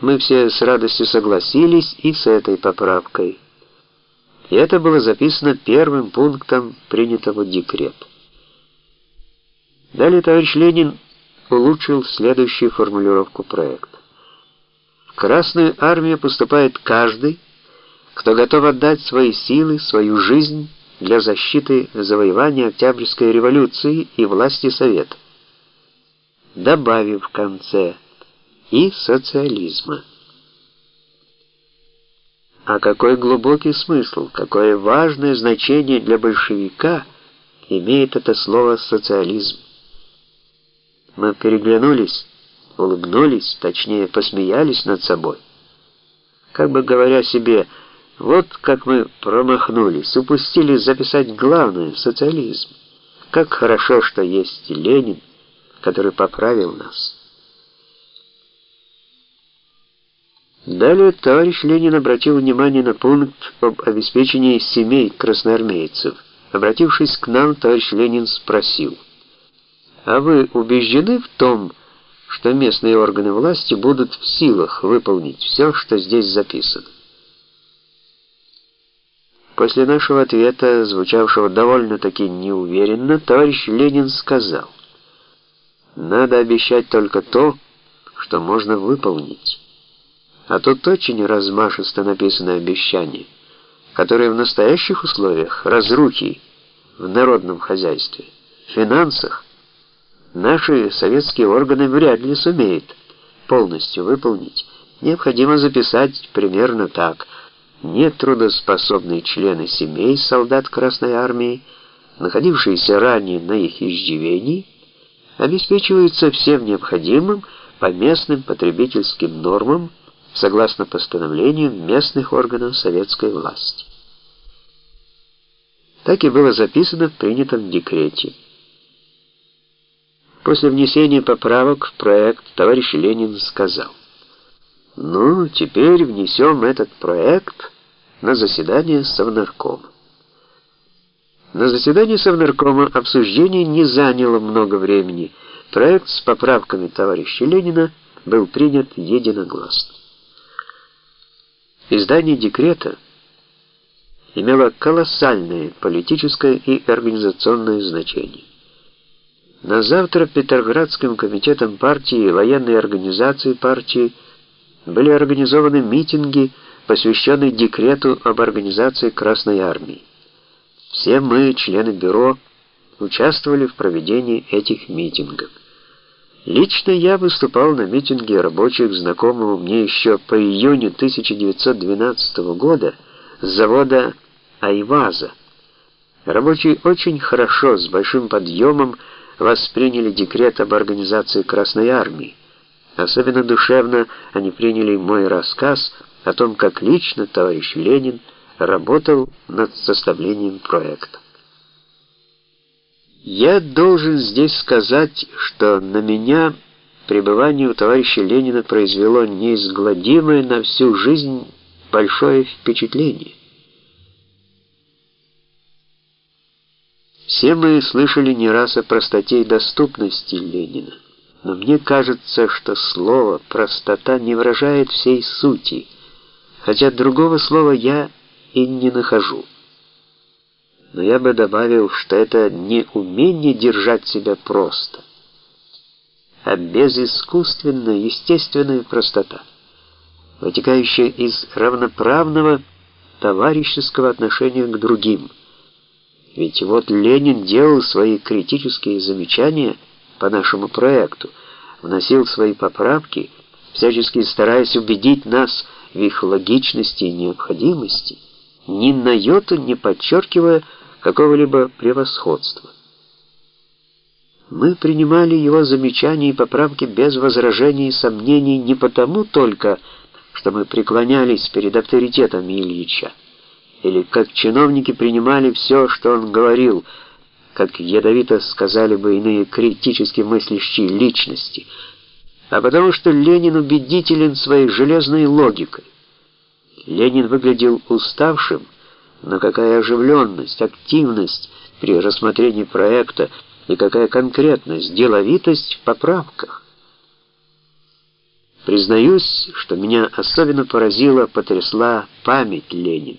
Мы все с радостью согласились и с этой поправкой. И это было записано первым пунктом принятого декрета. Далее товарищ Ленин улучшил следующую формулировку проекта. В Красную армию поступает каждый, кто готов отдать свои силы, свою жизнь для защиты завоевания Октябрьской революции и власти Совета, добавив в конце и социализма. А какой глубокий смысл, какое важное значение для большевика имеет это слово «социализм». Мы переглянулись, улыбнулись, точнее, посмеялись над собой. Как бы говоря себе, вот как мы промахнулись, упустили записать главное — социализм. Как хорошо, что есть Ленин, который поправил нас. Далее товарищ Ленин обратил внимание на пункт об обеспечении семей красноармейцев. Обратившись к нам, товарищ Ленин спросил, «А вы убеждены в том, что местные органы власти будут в силах выполнить все, что здесь записано?» После нашего ответа, звучавшего довольно-таки неуверенно, товарищ Ленин сказал, «Надо обещать только то, что можно выполнить». А тут очень размашисто написано обещание, которое в настоящих условиях разрухи в народном хозяйстве, финансах, наши советские органы вряд ли сумеют полностью выполнить. Необходимо записать примерно так. Нетрудоспособные члены семей солдат Красной Армии, находившиеся ранее на их иждивении, обеспечиваются всем необходимым по местным потребительским нормам согласно постановлению местных органов советской власти. Так и было записано в принятом декрете. После внесения поправок в проект товарищ Ленин сказал, «Ну, теперь внесем этот проект на заседание Совнаркома». На заседании Совнаркома обсуждение не заняло много времени. Проект с поправками товарища Ленина был принят единогласно. Издание декрета имело колоссальное политическое и организационное значение. На завтра Петроградским комитетом партии и военной организации партии были организованы митинги, посвященные декрету об организации Красной армии. Все мы, члены бюро, участвовали в проведении этих митингов. Лично я выступал на митинге рабочих знакомого мне еще по июню 1912 года с завода Айваза. Рабочие очень хорошо, с большим подъемом восприняли декрет об организации Красной Армии. Особенно душевно они приняли мой рассказ о том, как лично товарищ Ленин работал над составлением проекта. Я должен здесь сказать, что на меня пребывание у товарища Ленина произвело неизгладимое на всю жизнь большое впечатление. Все мы слышали не раз о простоте и доступности Ленина, но мне кажется, что слово «простота» не выражает всей сути, хотя другого слова я и не нахожу но я бы добавил, что это не умение держать себя просто, а безыскусственная, естественная простота, вытекающая из равноправного товарищеского отношения к другим. Ведь вот Ленин делал свои критические замечания по нашему проекту, вносил свои поправки, всячески стараясь убедить нас в их логичности и необходимости, ни на йоту не подчеркивая какого-либо превосходства. Мы принимали его замечания и поправки без возражений и сомнений не потому только, что мы преклонялись перед авторитетом Ильича, или как чиновники принимали все, что он говорил, как ядовито сказали бы иные критически мыслящие личности, а потому что Ленин убедителен своей железной логикой. Ленин выглядел уставшим, но какая оживленность, активность при рассмотрении проекта и какая конкретность, деловитость в поправках. Признаюсь, что меня особенно поразила, потрясла память Ленина.